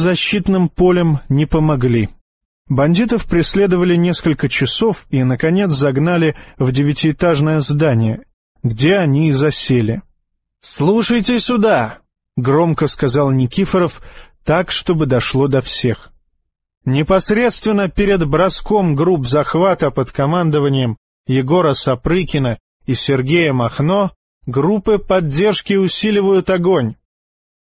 защитным полем не помогли. Бандитов преследовали несколько часов и, наконец, загнали в девятиэтажное здание, где они и засели. «Слушайте сюда!» — громко сказал Никифоров, так, чтобы дошло до всех. Непосредственно перед броском групп захвата под командованием Егора Сапрыкина и Сергея Махно группы поддержки усиливают огонь.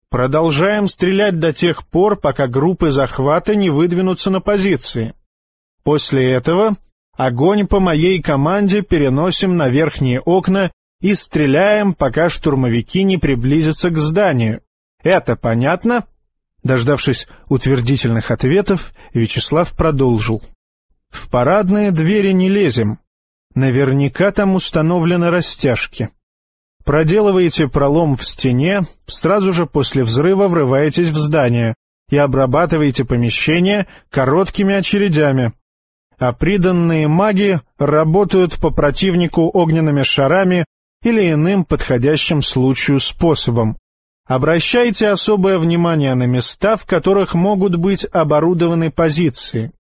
Продолжаем стрелять до тех пор, пока группы захвата не выдвинутся на позиции. После этого огонь по моей команде переносим на верхние окна и стреляем, пока штурмовики не приблизятся к зданию. Это понятно? Дождавшись утвердительных ответов, Вячеслав продолжил. В парадные двери не лезем. Наверняка там установлены растяжки. Проделываете пролом в стене, сразу же после взрыва врываетесь в здание и обрабатываете помещение короткими очередями. А приданные маги работают по противнику огненными шарами или иным подходящим случаю способом. Обращайте особое внимание на места, в которых могут быть оборудованы позиции.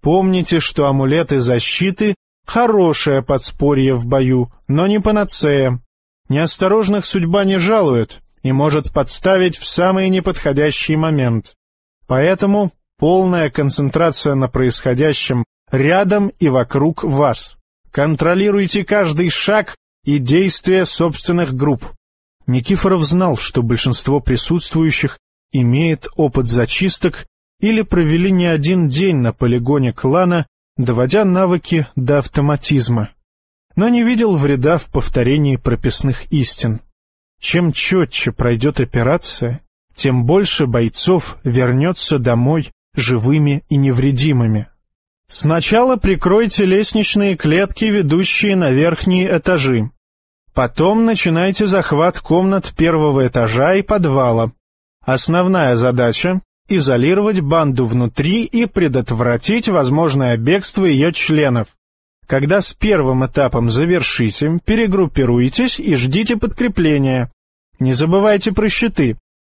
Помните, что амулеты защиты — хорошее подспорье в бою, но не панацея. Неосторожных судьба не жалует и может подставить в самый неподходящий момент. Поэтому полная концентрация на происходящем рядом и вокруг вас. Контролируйте каждый шаг и действия собственных групп. Никифоров знал, что большинство присутствующих имеет опыт зачисток или провели не один день на полигоне клана, доводя навыки до автоматизма но не видел вреда в повторении прописных истин. Чем четче пройдет операция, тем больше бойцов вернется домой живыми и невредимыми. Сначала прикройте лестничные клетки, ведущие на верхние этажи. Потом начинайте захват комнат первого этажа и подвала. Основная задача — изолировать банду внутри и предотвратить возможное бегство ее членов. Когда с первым этапом завершите, перегруппируйтесь и ждите подкрепления. Не забывайте про щиты,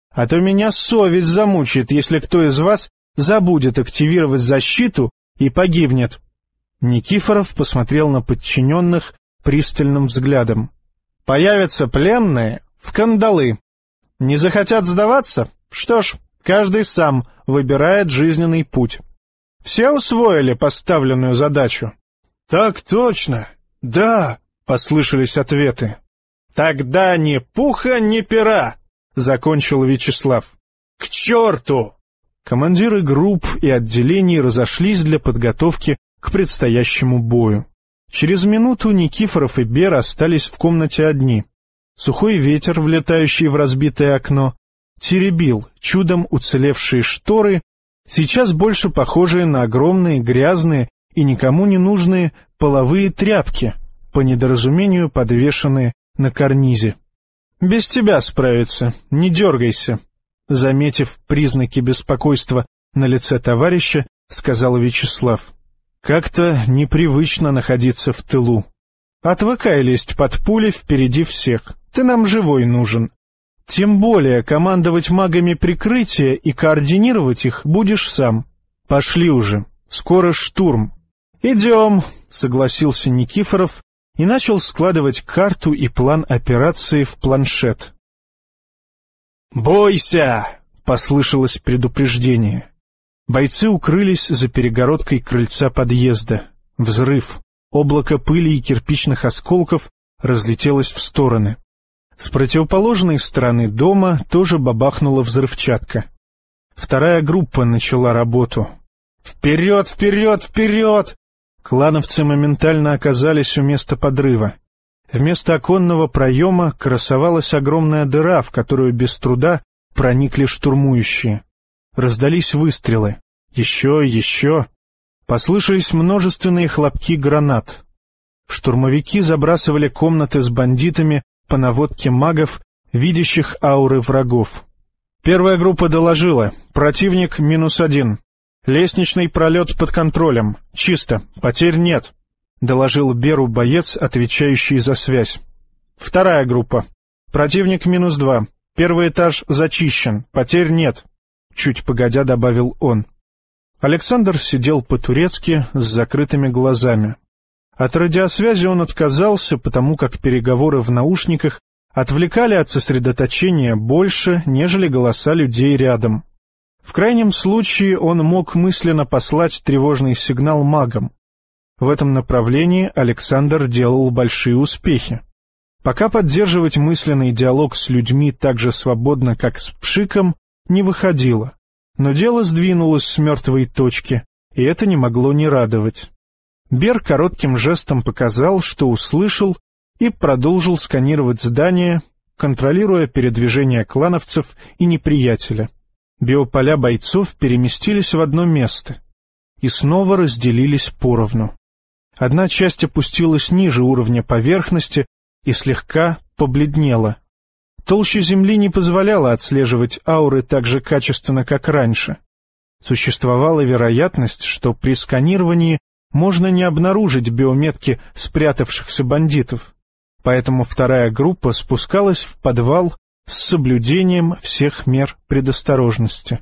а то меня совесть замучает, если кто из вас забудет активировать защиту и погибнет. Никифоров посмотрел на подчиненных пристальным взглядом. Появятся пленные в кандалы. Не захотят сдаваться? Что ж, каждый сам выбирает жизненный путь. Все усвоили поставленную задачу? «Так точно! Да!» — послышались ответы. «Тогда ни пуха, ни пера!» — закончил Вячеслав. «К черту!» Командиры групп и отделений разошлись для подготовки к предстоящему бою. Через минуту Никифоров и Бер остались в комнате одни. Сухой ветер, влетающий в разбитое окно, теребил чудом уцелевшие шторы, сейчас больше похожие на огромные грязные и никому не нужные половые тряпки, по недоразумению подвешенные на карнизе. «Без тебя справиться, не дергайся», — заметив признаки беспокойства на лице товарища, сказал Вячеслав. «Как-то непривычно находиться в тылу. Отвыкай лезть под пули впереди всех, ты нам живой нужен. Тем более командовать магами прикрытия и координировать их будешь сам. Пошли уже, скоро штурм, «Идем», — согласился Никифоров и начал складывать карту и план операции в планшет. «Бойся!» — послышалось предупреждение. Бойцы укрылись за перегородкой крыльца подъезда. Взрыв. Облако пыли и кирпичных осколков разлетелось в стороны. С противоположной стороны дома тоже бабахнула взрывчатка. Вторая группа начала работу. «Вперед, вперед, вперед!» Клановцы моментально оказались у места подрыва. Вместо оконного проема красовалась огромная дыра, в которую без труда проникли штурмующие. Раздались выстрелы. Еще, еще. Послышались множественные хлопки гранат. Штурмовики забрасывали комнаты с бандитами по наводке магов, видящих ауры врагов. Первая группа доложила. Противник минус один. «Лестничный пролет под контролем. Чисто. Потерь нет», — доложил Беру боец, отвечающий за связь. «Вторая группа. Противник минус два. Первый этаж зачищен. Потерь нет». — чуть погодя добавил он. Александр сидел по-турецки с закрытыми глазами. От радиосвязи он отказался, потому как переговоры в наушниках отвлекали от сосредоточения больше, нежели голоса людей рядом. В крайнем случае он мог мысленно послать тревожный сигнал магам. В этом направлении Александр делал большие успехи. Пока поддерживать мысленный диалог с людьми так же свободно, как с Пшиком, не выходило. Но дело сдвинулось с мертвой точки, и это не могло не радовать. Бер коротким жестом показал, что услышал, и продолжил сканировать здание, контролируя передвижение клановцев и неприятеля. Биополя бойцов переместились в одно место и снова разделились поровну. Одна часть опустилась ниже уровня поверхности и слегка побледнела. Толща земли не позволяла отслеживать ауры так же качественно, как раньше. Существовала вероятность, что при сканировании можно не обнаружить биометки спрятавшихся бандитов, поэтому вторая группа спускалась в подвал с соблюдением всех мер предосторожности.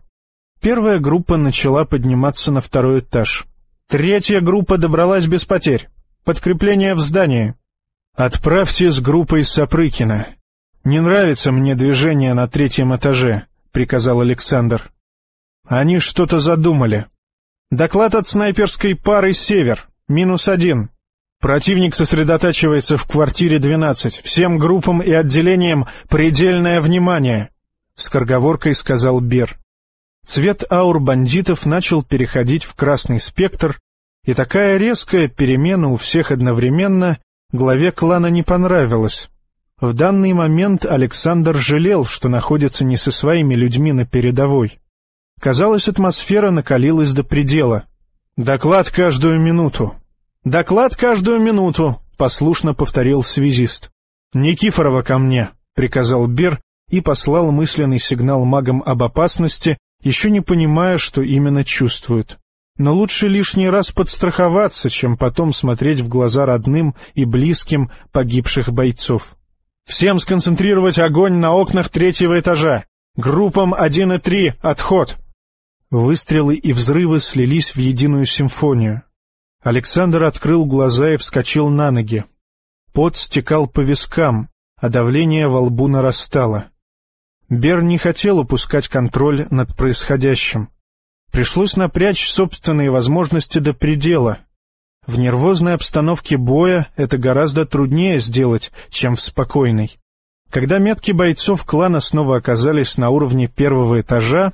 Первая группа начала подниматься на второй этаж. Третья группа добралась без потерь. Подкрепление в здании. «Отправьте с группой Сапрыкина. Не нравится мне движение на третьем этаже», — приказал Александр. «Они что-то задумали. Доклад от снайперской пары «Север». Минус один. Противник сосредотачивается в квартире 12. Всем группам и отделениям предельное внимание», — скороговоркой сказал Бер. Цвет аур бандитов начал переходить в красный спектр, и такая резкая перемена у всех одновременно главе клана не понравилась. В данный момент Александр жалел, что находится не со своими людьми на передовой. Казалось, атмосфера накалилась до предела. «Доклад каждую минуту!» «Доклад каждую минуту!» — послушно повторил связист. «Никифорова ко мне!» — приказал Бер и послал мысленный сигнал магам об опасности, еще не понимая, что именно чувствует. Но лучше лишний раз подстраховаться, чем потом смотреть в глаза родным и близким погибших бойцов. «Всем сконцентрировать огонь на окнах третьего этажа! Группам 1 и 3 отход!» Выстрелы и взрывы слились в единую симфонию. Александр открыл глаза и вскочил на ноги. Пот стекал по вискам, а давление во лбу нарастало. Бер не хотел упускать контроль над происходящим. Пришлось напрячь собственные возможности до предела. В нервозной обстановке боя это гораздо труднее сделать, чем в спокойной. Когда метки бойцов клана снова оказались на уровне первого этажа,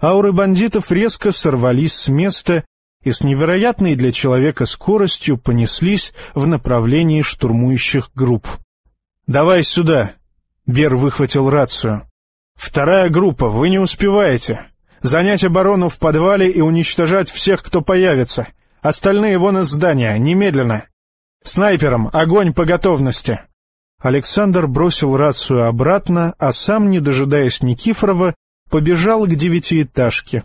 Ауры бандитов резко сорвались с места и с невероятной для человека скоростью понеслись в направлении штурмующих групп. «Давай сюда!» — Бер выхватил рацию. «Вторая группа, вы не успеваете. Занять оборону в подвале и уничтожать всех, кто появится. Остальные вон из здания, немедленно. Снайперам огонь по готовности!» Александр бросил рацию обратно, а сам, не дожидаясь Никифорова, побежал к девятиэтажке.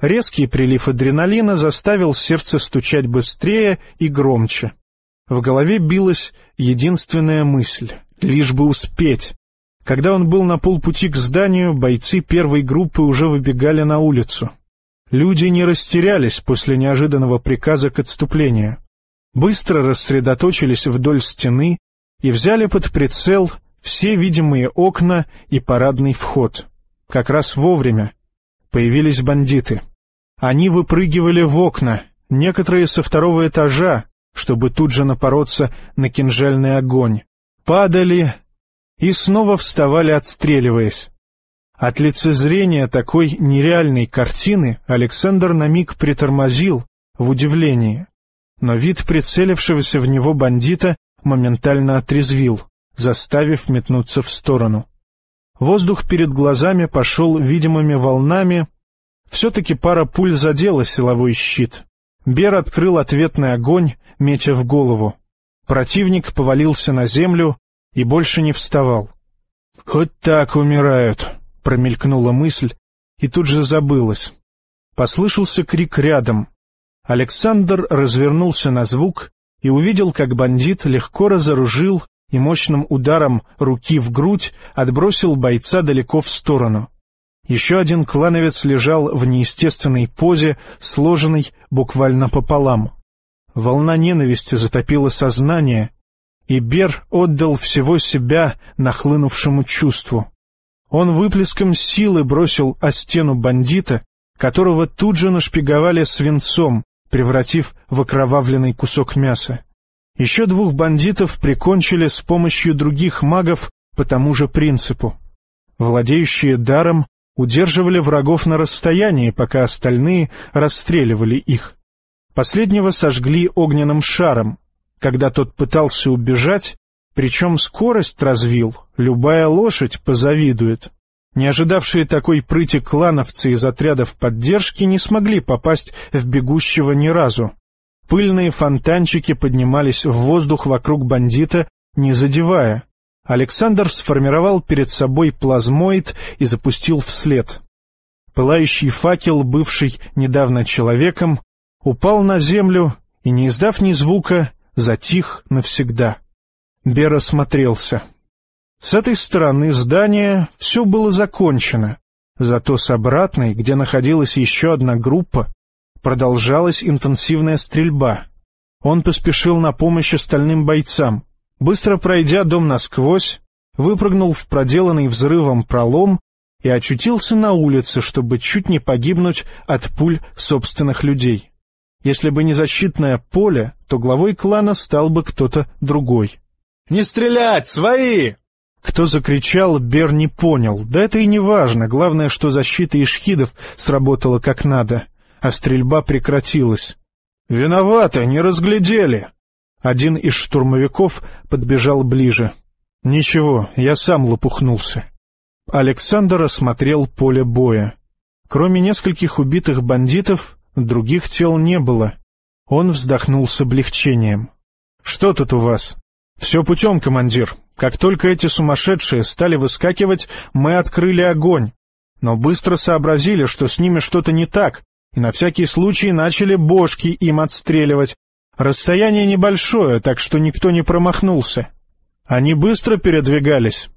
Резкий прилив адреналина заставил сердце стучать быстрее и громче. В голове билась единственная мысль — лишь бы успеть. Когда он был на полпути к зданию, бойцы первой группы уже выбегали на улицу. Люди не растерялись после неожиданного приказа к отступлению. Быстро рассредоточились вдоль стены и взяли под прицел все видимые окна и парадный вход. Как раз вовремя появились бандиты. Они выпрыгивали в окна, некоторые со второго этажа, чтобы тут же напороться на кинжальный огонь. Падали и снова вставали, отстреливаясь. От лицезрения такой нереальной картины Александр на миг притормозил в удивлении, но вид прицелившегося в него бандита моментально отрезвил, заставив метнуться в сторону. Воздух перед глазами пошел видимыми волнами. Все-таки пара пуль задела силовой щит. Бер открыл ответный огонь, метя в голову. Противник повалился на землю и больше не вставал. «Хоть так умирают», — промелькнула мысль, и тут же забылась. Послышался крик рядом. Александр развернулся на звук и увидел, как бандит легко разоружил и мощным ударом руки в грудь отбросил бойца далеко в сторону. Еще один клановец лежал в неестественной позе, сложенной буквально пополам. Волна ненависти затопила сознание, и Бер отдал всего себя нахлынувшему чувству. Он выплеском силы бросил о стену бандита, которого тут же нашпиговали свинцом, превратив в окровавленный кусок мяса. Еще двух бандитов прикончили с помощью других магов по тому же принципу. Владеющие даром удерживали врагов на расстоянии, пока остальные расстреливали их. Последнего сожгли огненным шаром. Когда тот пытался убежать, причем скорость развил, любая лошадь позавидует. Не ожидавшие такой прыти клановцы из отрядов поддержки не смогли попасть в бегущего ни разу. Пыльные фонтанчики поднимались в воздух вокруг бандита, не задевая. Александр сформировал перед собой плазмоид и запустил вслед. Пылающий факел, бывший недавно человеком, упал на землю и, не издав ни звука, затих навсегда. Бер осмотрелся. С этой стороны здания все было закончено, зато с обратной, где находилась еще одна группа, продолжалась интенсивная стрельба. Он поспешил на помощь остальным бойцам. Быстро пройдя дом насквозь, выпрыгнул в проделанный взрывом пролом и очутился на улице, чтобы чуть не погибнуть от пуль собственных людей. Если бы не защитное поле, то главой клана стал бы кто-то другой. «Не стрелять! Свои!» Кто закричал, Бер не понял. Да это и не важно. Главное, что защита ишхидов сработала как надо, а стрельба прекратилась. «Виноваты, не разглядели!» Один из штурмовиков подбежал ближе. «Ничего, я сам лопухнулся». Александр осмотрел поле боя. Кроме нескольких убитых бандитов, других тел не было. Он вздохнул с облегчением. «Что тут у вас?» «Все путем, командир. Как только эти сумасшедшие стали выскакивать, мы открыли огонь. Но быстро сообразили, что с ними что-то не так, и на всякий случай начали бошки им отстреливать. Расстояние небольшое, так что никто не промахнулся. Они быстро передвигались?»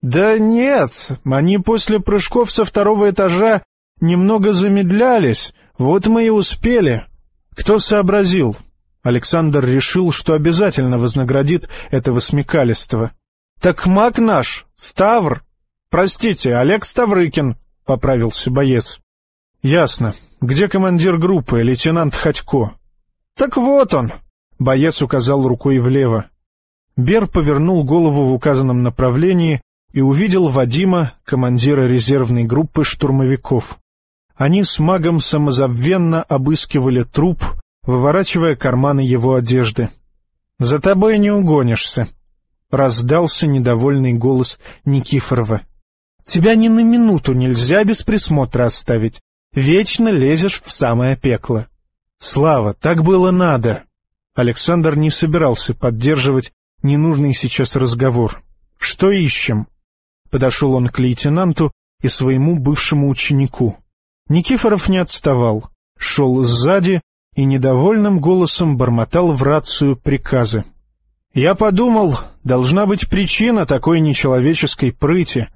«Да нет, они после прыжков со второго этажа немного замедлялись, вот мы и успели. Кто сообразил?» Александр решил, что обязательно вознаградит этого смекалистого. — Так маг наш, Ставр. Простите, Олег Ставрыкин, — поправился боец. — Ясно. Где командир группы, лейтенант Ходько? — Так вот он, — боец указал рукой влево. Бер повернул голову в указанном направлении и увидел Вадима, командира резервной группы штурмовиков. Они с магом самозабвенно обыскивали труп, выворачивая карманы его одежды. — За тобой не угонишься, — раздался недовольный голос Никифорова. — Тебя ни на минуту нельзя без присмотра оставить. Вечно лезешь в самое пекло. — Слава, так было надо. Александр не собирался поддерживать ненужный сейчас разговор. — Что ищем? Подошел он к лейтенанту и своему бывшему ученику. Никифоров не отставал, шел сзади и недовольным голосом бормотал в рацию приказы. «Я подумал, должна быть причина такой нечеловеческой прыти.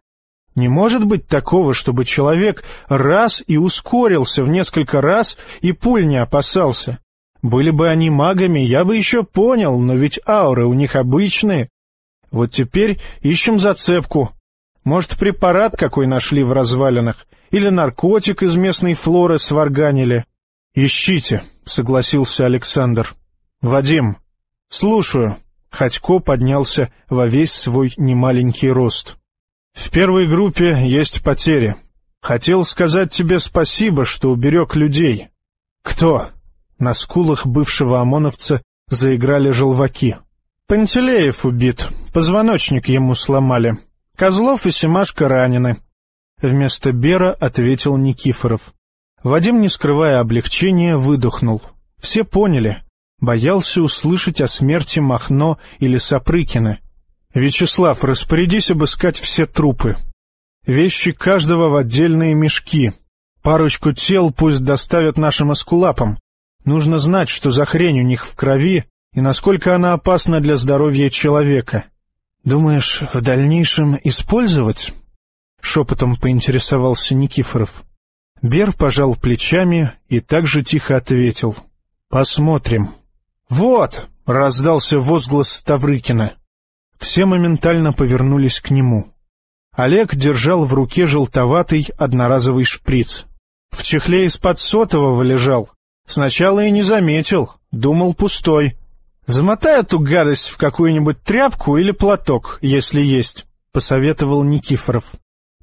Не может быть такого, чтобы человек раз и ускорился в несколько раз и пуль не опасался. Были бы они магами, я бы еще понял, но ведь ауры у них обычные. Вот теперь ищем зацепку. Может, препарат какой нашли в развалинах, или наркотик из местной флоры сварганили. «Ищите», — согласился Александр. «Вадим». «Слушаю». Ходько поднялся во весь свой немаленький рост. «В первой группе есть потери. Хотел сказать тебе спасибо, что уберег людей». «Кто?» На скулах бывшего ОМОНовца заиграли желваки. «Пантелеев убит. Позвоночник ему сломали. Козлов и Семашка ранены». Вместо Бера ответил Никифоров. Вадим, не скрывая облегчения, выдохнул. Все поняли. Боялся услышать о смерти Махно или Сапрыкина. «Вячеслав, распорядись обыскать все трупы. Вещи каждого в отдельные мешки. Парочку тел пусть доставят нашим эскулапам. Нужно знать, что за хрень у них в крови и насколько она опасна для здоровья человека. Думаешь, в дальнейшем использовать?» шепотом поинтересовался Никифоров. Бер пожал плечами и также тихо ответил. «Посмотрим». «Вот!» — раздался возглас Ставрыкина. Все моментально повернулись к нему. Олег держал в руке желтоватый одноразовый шприц. В чехле из-под сотового лежал. Сначала и не заметил, думал пустой. «Замотай эту гадость в какую-нибудь тряпку или платок, если есть», — посоветовал Никифоров.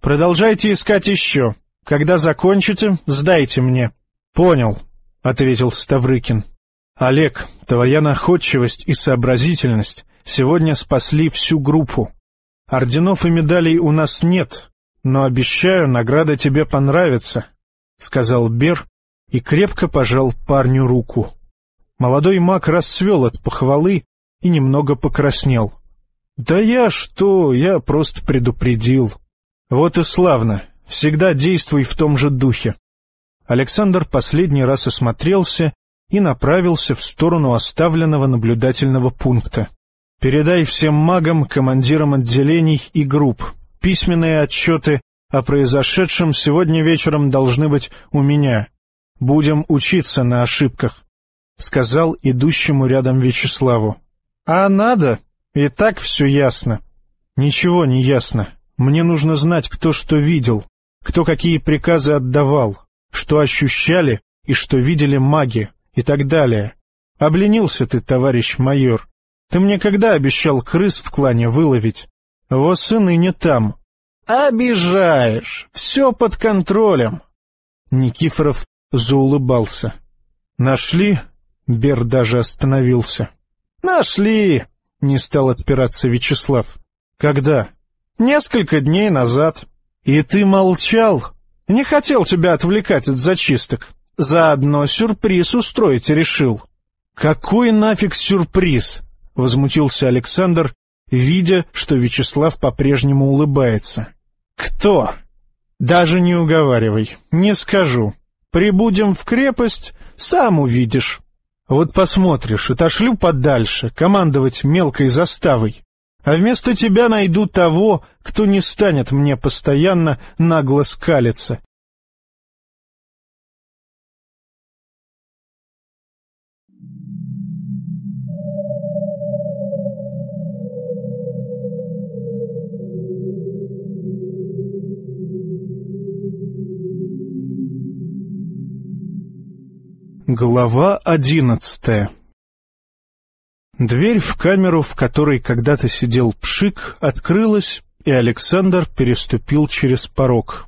«Продолжайте искать еще. Когда закончите, сдайте мне». «Понял», — ответил Ставрыкин. «Олег, твоя находчивость и сообразительность сегодня спасли всю группу. Орденов и медалей у нас нет, но обещаю, награда тебе понравится», — сказал Бер и крепко пожал парню руку. Молодой маг расцвел от похвалы и немного покраснел. «Да я что, я просто предупредил». «Вот и славно, всегда действуй в том же духе». Александр последний раз осмотрелся и направился в сторону оставленного наблюдательного пункта. «Передай всем магам, командирам отделений и групп. Письменные отчеты о произошедшем сегодня вечером должны быть у меня. Будем учиться на ошибках. — сказал идущему рядом Вячеславу. — А надо? И так все ясно. — Ничего не ясно. Мне нужно знать, кто что видел, кто какие приказы отдавал, что ощущали и что видели маги и так далее. Обленился ты, товарищ майор. Ты мне когда обещал крыс в клане выловить? Во сын и не там. Обижаешь. Все под контролем. Никифоров заулыбался. Нашли Бер даже остановился. «Нашли!» — не стал отпираться Вячеслав. «Когда?» «Несколько дней назад». «И ты молчал?» «Не хотел тебя отвлекать от зачисток. Заодно сюрприз устроить решил». «Какой нафиг сюрприз?» — возмутился Александр, видя, что Вячеслав по-прежнему улыбается. «Кто?» «Даже не уговаривай, не скажу. Прибудем в крепость, сам увидишь». Вот посмотришь, отошлю подальше, командовать мелкой заставой. А вместо тебя найду того, кто не станет мне постоянно нагло скалиться Глава одиннадцатая Дверь в камеру, в которой когда-то сидел Пшик, открылась, и Александр переступил через порог.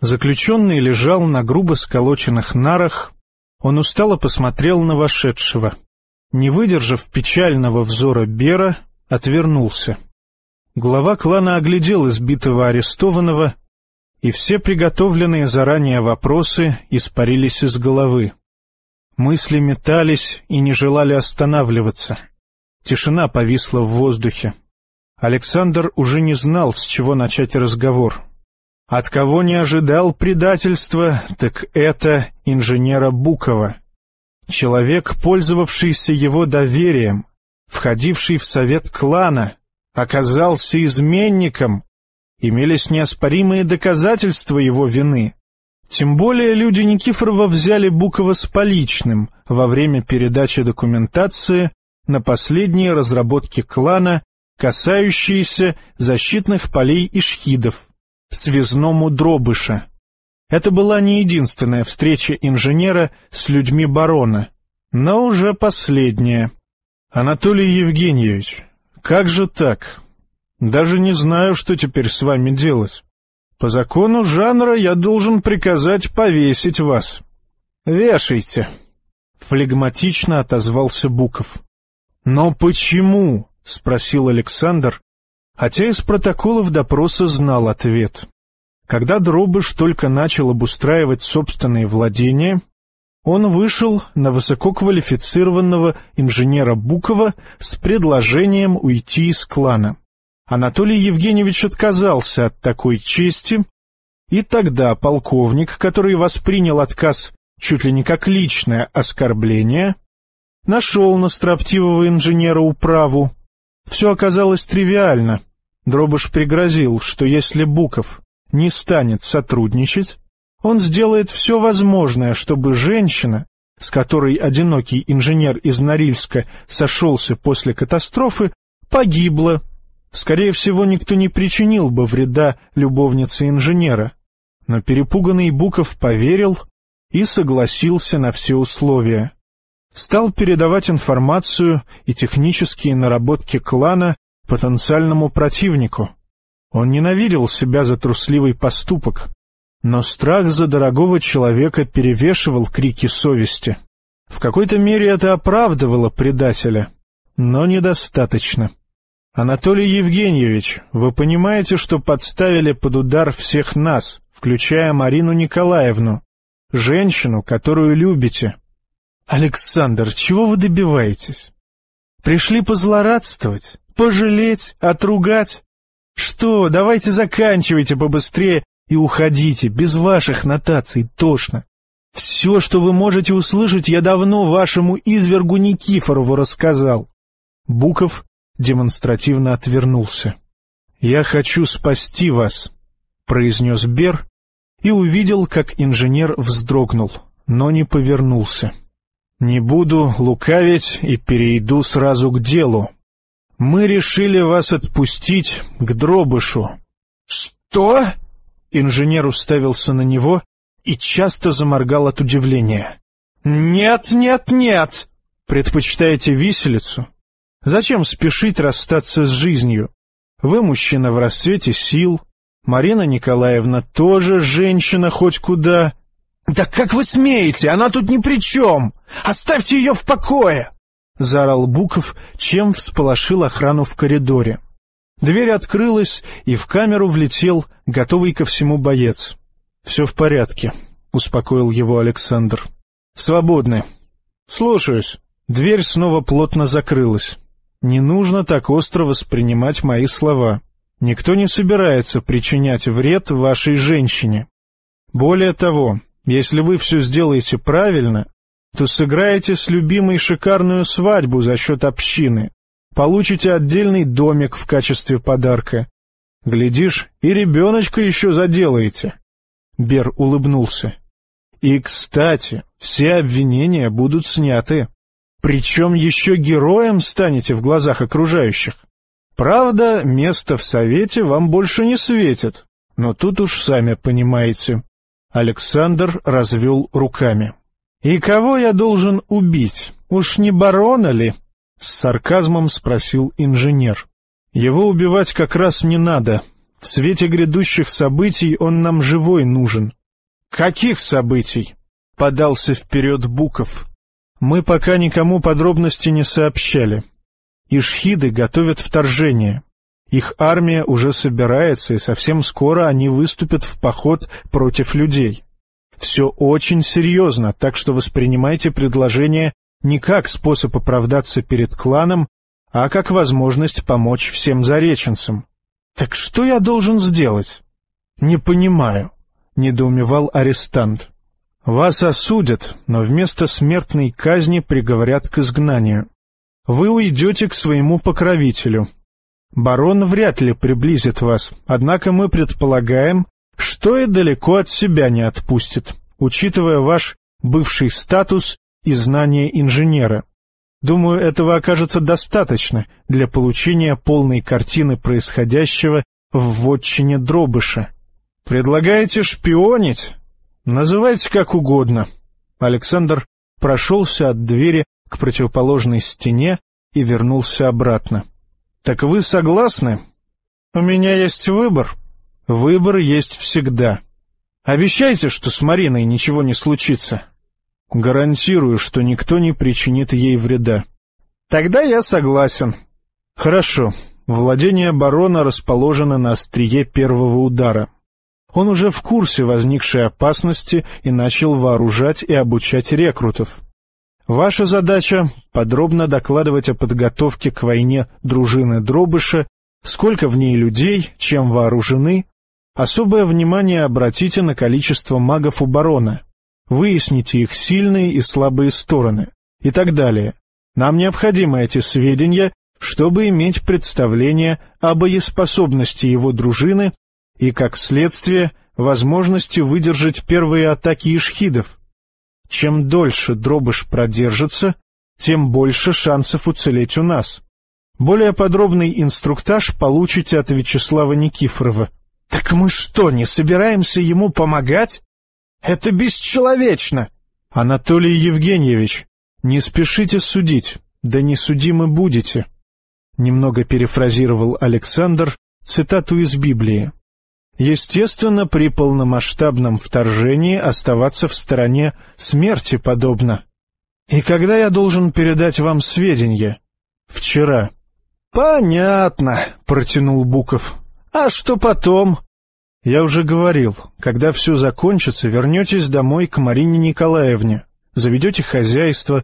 Заключенный лежал на грубо сколоченных нарах, он устало посмотрел на вошедшего. Не выдержав печального взора Бера, отвернулся. Глава клана оглядел избитого арестованного, и все приготовленные заранее вопросы испарились из головы. Мысли метались и не желали останавливаться. Тишина повисла в воздухе. Александр уже не знал, с чего начать разговор. От кого не ожидал предательства, так это инженера Букова. Человек, пользовавшийся его доверием, входивший в совет клана, оказался изменником. Имелись неоспоримые доказательства его вины. Тем более люди Никифорова взяли Букова с поличным во время передачи документации на последние разработки клана, касающиеся защитных полей и шхидов, связному дробыша. Это была не единственная встреча инженера с людьми барона, но уже последняя. «Анатолий Евгеньевич, как же так? Даже не знаю, что теперь с вами делать». По закону жанра я должен приказать повесить вас. Вешайте. Флегматично отозвался Буков. Но почему? Спросил Александр, хотя из протоколов допроса знал ответ. Когда Дробыш только начал обустраивать собственные владения, он вышел на высококвалифицированного инженера Букова с предложением уйти из клана. Анатолий Евгеньевич отказался от такой чести, и тогда полковник, который воспринял отказ чуть ли не как личное оскорбление, нашел на строптивого инженера управу. Все оказалось тривиально. Дробыш пригрозил, что если Буков не станет сотрудничать, он сделает все возможное, чтобы женщина, с которой одинокий инженер из Норильска сошелся после катастрофы, погибла. Скорее всего, никто не причинил бы вреда любовнице инженера. Но перепуганный Буков поверил и согласился на все условия. Стал передавать информацию и технические наработки клана потенциальному противнику. Он ненавидел себя за трусливый поступок, но страх за дорогого человека перевешивал крики совести. В какой-то мере это оправдывало предателя, но недостаточно. «Анатолий Евгеньевич, вы понимаете, что подставили под удар всех нас, включая Марину Николаевну, женщину, которую любите?» «Александр, чего вы добиваетесь? Пришли позлорадствовать, пожалеть, отругать? Что, давайте заканчивайте побыстрее и уходите, без ваших нотаций, тошно. Все, что вы можете услышать, я давно вашему извергу Никифорову рассказал. Буков демонстративно отвернулся. — Я хочу спасти вас, — произнес Бер и увидел, как инженер вздрогнул, но не повернулся. — Не буду лукавить и перейду сразу к делу. Мы решили вас отпустить к дробышу. — Что? Инженер уставился на него и часто заморгал от удивления. «Нет, нет, нет! Предпочитаете виселицу? Зачем спешить расстаться с жизнью? Вы мужчина в расцвете сил, Марина Николаевна тоже женщина хоть куда. «Да как вы смеете? Она тут ни при чем! Оставьте ее в покое!» — заорал Буков, чем всполошил охрану в коридоре. Дверь открылась, и в камеру влетел готовый ко всему боец. — Все в порядке, — успокоил его Александр. — Свободны. — Слушаюсь. Дверь снова плотно закрылась. Не нужно так остро воспринимать мои слова. Никто не собирается причинять вред вашей женщине. Более того, если вы все сделаете правильно, то сыграете с любимой шикарную свадьбу за счет общины, Получите отдельный домик в качестве подарка. Глядишь, и ребеночка еще заделаете. Бер улыбнулся. И, кстати, все обвинения будут сняты. Причем еще героем станете в глазах окружающих. Правда, место в совете вам больше не светит, но тут уж сами понимаете. Александр развел руками. «И кого я должен убить? Уж не барона ли?» — с сарказмом спросил инженер. «Его убивать как раз не надо. В свете грядущих событий он нам живой нужен». «Каких событий?» — подался вперед Буков. «Мы пока никому подробности не сообщали. Ишхиды готовят вторжение. Их армия уже собирается, и совсем скоро они выступят в поход против людей. Все очень серьезно, так что воспринимайте предложение не как способ оправдаться перед кланом, а как возможность помочь всем зареченцам. Так что я должен сделать? Не понимаю, недоумевал арестант. Вас осудят, но вместо смертной казни приговорят к изгнанию. Вы уйдете к своему покровителю. Барон вряд ли приблизит вас, однако мы предполагаем, что и далеко от себя не отпустит, учитывая ваш бывший статус и знания инженера. Думаю, этого окажется достаточно для получения полной картины происходящего в вотчине Дробыша. Предлагаете шпионить? Называйте как угодно. Александр прошелся от двери к противоположной стене и вернулся обратно. — Так вы согласны? — У меня есть выбор. — Выбор есть всегда. Обещайте, что с Мариной ничего не случится. Гарантирую, что никто не причинит ей вреда. Тогда я согласен. Хорошо. Владения барона расположены на острие первого удара. Он уже в курсе возникшей опасности и начал вооружать и обучать рекрутов. Ваша задача — подробно докладывать о подготовке к войне дружины Дробыша, сколько в ней людей, чем вооружены. Особое внимание обратите на количество магов у барона — выясните их сильные и слабые стороны и так далее. Нам необходимы эти сведения, чтобы иметь представление о боеспособности его дружины и, как следствие, возможности выдержать первые атаки ишхидов. Чем дольше дробыш продержится, тем больше шансов уцелеть у нас. Более подробный инструктаж получите от Вячеслава Никифорова. — Так мы что, не собираемся ему помогать? Это бесчеловечно! — Анатолий Евгеньевич, не спешите судить, да не судимы будете. Немного перефразировал Александр цитату из Библии. Естественно, при полномасштабном вторжении оставаться в стороне смерти подобно. И когда я должен передать вам сведения? Вчера. Понятно, протянул Буков. А что потом? Я уже говорил, когда все закончится, вернетесь домой к Марине Николаевне, заведете хозяйство,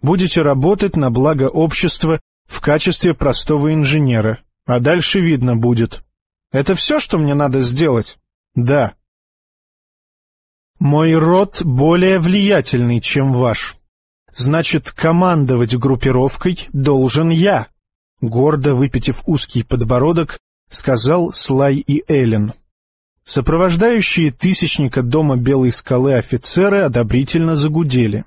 будете работать на благо общества в качестве простого инженера, а дальше видно будет. Это все, что мне надо сделать? Да. Мой род более влиятельный, чем ваш. Значит, командовать группировкой должен я. Гордо выпитив узкий подбородок, сказал Слай и Эллен. Сопровождающие тысячника дома Белой скалы офицеры одобрительно загудели.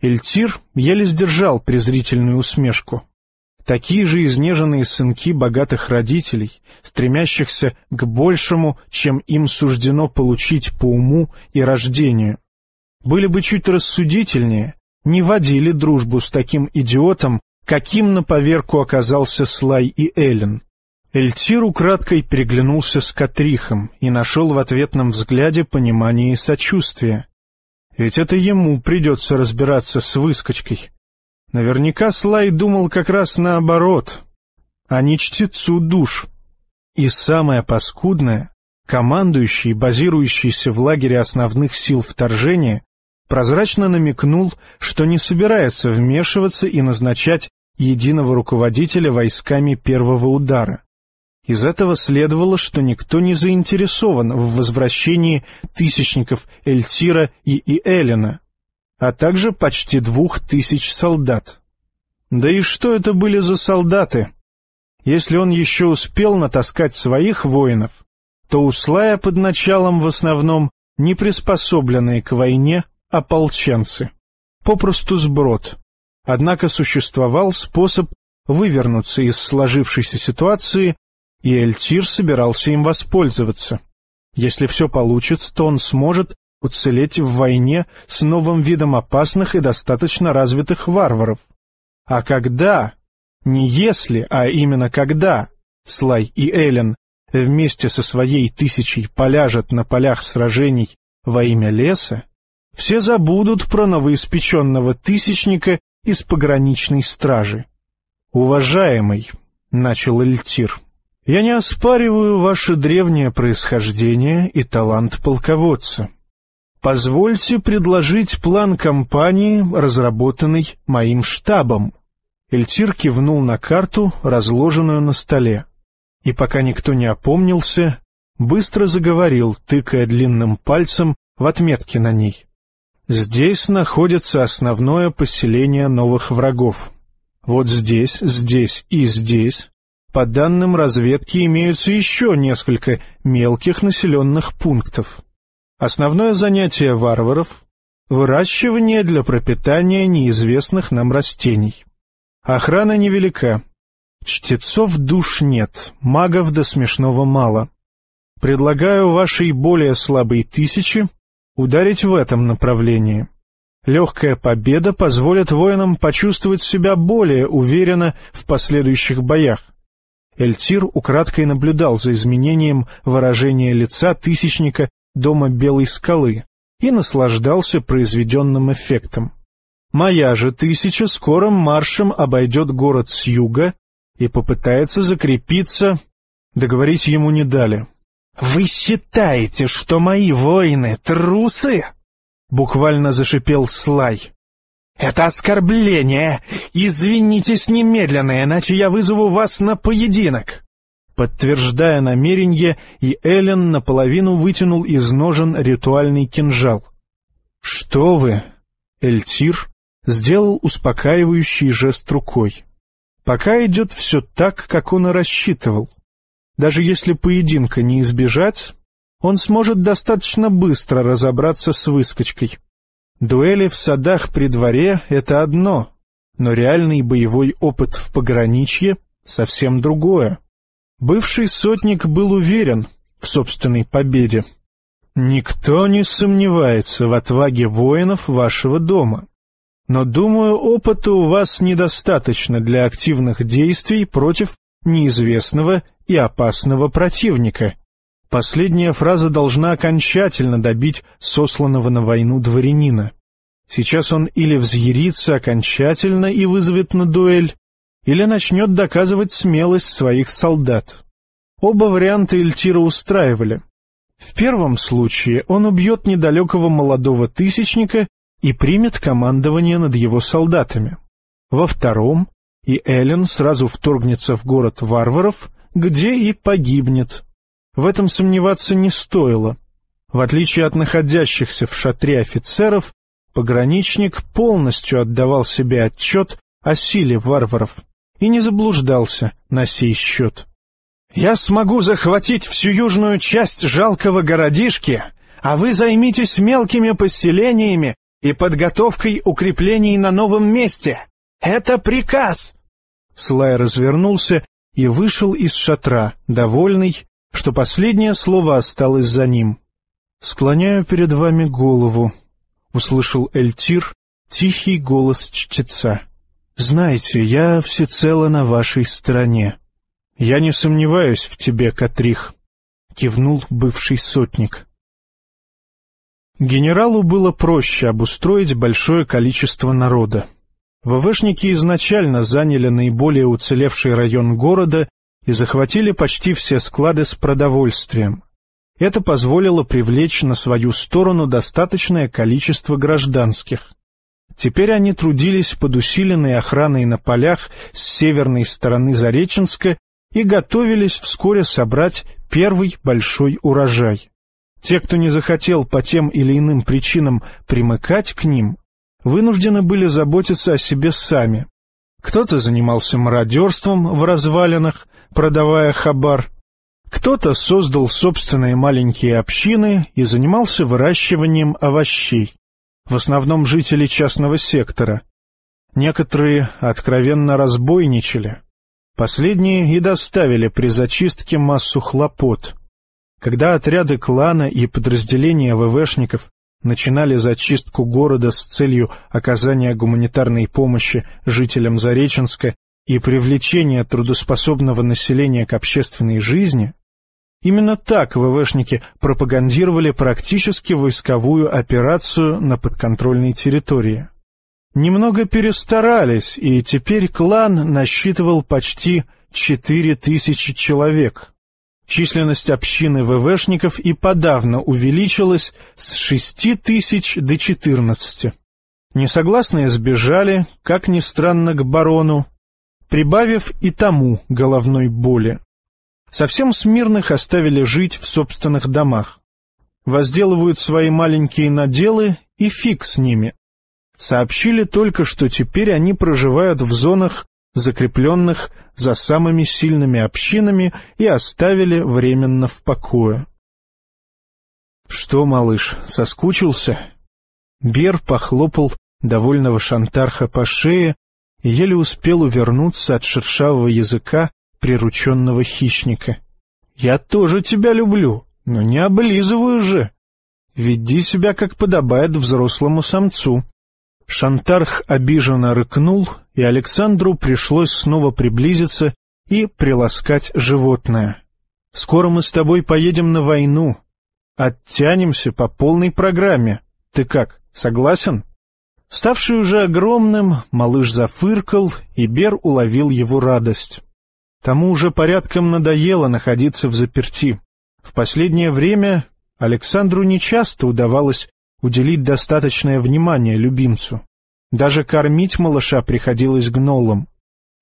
Эльтир еле сдержал презрительную усмешку. Такие же изнеженные сынки богатых родителей, стремящихся к большему, чем им суждено получить по уму и рождению. Были бы чуть рассудительнее, не водили дружбу с таким идиотом, каким на поверку оказался Слай и Эллен. Эльтир украдкой переглянулся с Катрихом и нашел в ответном взгляде понимание и сочувствие. Ведь это ему придется разбираться с выскочкой, Наверняка Слай думал как раз наоборот, а не чтецу душ. И самое паскудное, командующий, базирующийся в лагере основных сил вторжения, прозрачно намекнул, что не собирается вмешиваться и назначать единого руководителя войсками первого удара. Из этого следовало, что никто не заинтересован в возвращении тысячников Эльтира и Иэлена, а также почти двух тысяч солдат. Да и что это были за солдаты? Если он еще успел натаскать своих воинов, то у Слая под началом в основном не приспособленные к войне ополченцы. Попросту сброд. Однако существовал способ вывернуться из сложившейся ситуации, и Эльтир собирался им воспользоваться. Если все получится, то он сможет уцелеть в войне с новым видом опасных и достаточно развитых варваров. А когда, не если, а именно когда, Слай и Эллен вместе со своей тысячей поляжет на полях сражений во имя леса, все забудут про новоиспеченного тысячника из пограничной стражи. «Уважаемый», — начал Эльтир, — «я не оспариваю ваше древнее происхождение и талант полководца. Позвольте предложить план кампании, разработанный моим штабом. Эльтир кивнул на карту, разложенную на столе. И пока никто не опомнился, быстро заговорил, тыкая длинным пальцем в отметки на ней. Здесь находится основное поселение новых врагов. Вот здесь, здесь и здесь, по данным разведки, имеются еще несколько мелких населенных пунктов. Основное занятие варваров — выращивание для пропитания неизвестных нам растений. Охрана невелика. Чтецов душ нет, магов до смешного мало. Предлагаю вашей более слабой тысячи ударить в этом направлении. Легкая победа позволит воинам почувствовать себя более уверенно в последующих боях. Эльтир украдкой наблюдал за изменением выражения лица тысячника дома Белой скалы и наслаждался произведенным эффектом. Моя же тысяча скорым маршем обойдет город с юга и попытается закрепиться. Договорить ему не дали. — Вы считаете, что мои воины — трусы? — буквально зашипел Слай. — Это оскорбление! Извинитесь немедленно, иначе я вызову вас на поединок! Подтверждая намерение, и Эллен наполовину вытянул из ножен ритуальный кинжал. «Что вы?» Эльтир сделал успокаивающий жест рукой. «Пока идет все так, как он и рассчитывал. Даже если поединка не избежать, он сможет достаточно быстро разобраться с выскочкой. Дуэли в садах при дворе — это одно, но реальный боевой опыт в пограничье — совсем другое. Бывший сотник был уверен в собственной победе. Никто не сомневается в отваге воинов вашего дома. Но, думаю, опыта у вас недостаточно для активных действий против неизвестного и опасного противника. Последняя фраза должна окончательно добить сосланного на войну дворянина. Сейчас он или взъярится окончательно и вызовет на дуэль, или начнет доказывать смелость своих солдат. Оба варианта Эльтира устраивали. В первом случае он убьет недалекого молодого тысячника и примет командование над его солдатами. Во втором и Эллен сразу вторгнется в город варваров, где и погибнет. В этом сомневаться не стоило. В отличие от находящихся в шатре офицеров, пограничник полностью отдавал себе отчет о силе варваров и не заблуждался на сей счет. «Я смогу захватить всю южную часть жалкого городишки, а вы займитесь мелкими поселениями и подготовкой укреплений на новом месте. Это приказ!» Слай развернулся и вышел из шатра, довольный, что последнее слово осталось за ним. «Склоняю перед вами голову», — услышал Эльтир тихий голос чтеца. «Знаете, я всецело на вашей стороне». «Я не сомневаюсь в тебе, Катрих», — кивнул бывший сотник. Генералу было проще обустроить большое количество народа. ВВшники изначально заняли наиболее уцелевший район города и захватили почти все склады с продовольствием. Это позволило привлечь на свою сторону достаточное количество гражданских. Теперь они трудились под усиленной охраной на полях с северной стороны Зареченска и готовились вскоре собрать первый большой урожай. Те, кто не захотел по тем или иным причинам примыкать к ним, вынуждены были заботиться о себе сами. Кто-то занимался мародерством в развалинах, продавая хабар, кто-то создал собственные маленькие общины и занимался выращиванием овощей, в основном жители частного сектора. Некоторые откровенно разбойничали. Последние и доставили при зачистке массу хлопот. Когда отряды клана и подразделения ВВшников начинали зачистку города с целью оказания гуманитарной помощи жителям Зареченска и привлечения трудоспособного населения к общественной жизни, именно так ВВшники пропагандировали практически войсковую операцию на подконтрольной территории. Немного перестарались, и теперь клан насчитывал почти четыре тысячи человек — Численность общины ВВшников и подавно увеличилась с шести тысяч до четырнадцати. Несогласные сбежали, как ни странно, к барону, прибавив и тому головной боли. Совсем смирных оставили жить в собственных домах. Возделывают свои маленькие наделы и фиг с ними. Сообщили только, что теперь они проживают в зонах закрепленных за самыми сильными общинами, и оставили временно в покое. — Что, малыш, соскучился? Бер похлопал довольного шантарха по шее и еле успел увернуться от шершавого языка прирученного хищника. — Я тоже тебя люблю, но не облизываю же. Веди себя, как подобает взрослому самцу. Шантарх обиженно рыкнул, и Александру пришлось снова приблизиться и приласкать животное. «Скоро мы с тобой поедем на войну. Оттянемся по полной программе. Ты как, согласен?» Ставший уже огромным, малыш зафыркал, и Бер уловил его радость. Тому уже порядком надоело находиться в заперти. В последнее время Александру нечасто удавалось уделить достаточное внимание любимцу. Даже кормить малыша приходилось гнолом.